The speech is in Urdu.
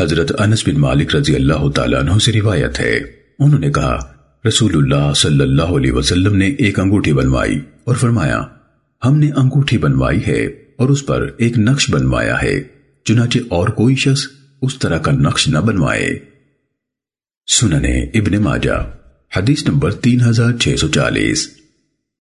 حضرت انس بن مالک رضی اللہ تعالیٰ عنہ سے روایت ہے۔ انہوں نے کہا، رسول اللہ صلی اللہ علیہ وسلم نے ایک انگوٹھی بنوائی اور فرمایا، ہم نے انگوٹھی بنوائی ہے اور اس پر ایک نقش بنوایا ہے۔ چنانچہ اور کوئی شخص اس طرح کا نقش نہ بنوائے۔ سننے ابن ماجہ، حدیث نمبر تین ہزار چھ سو چالیس۔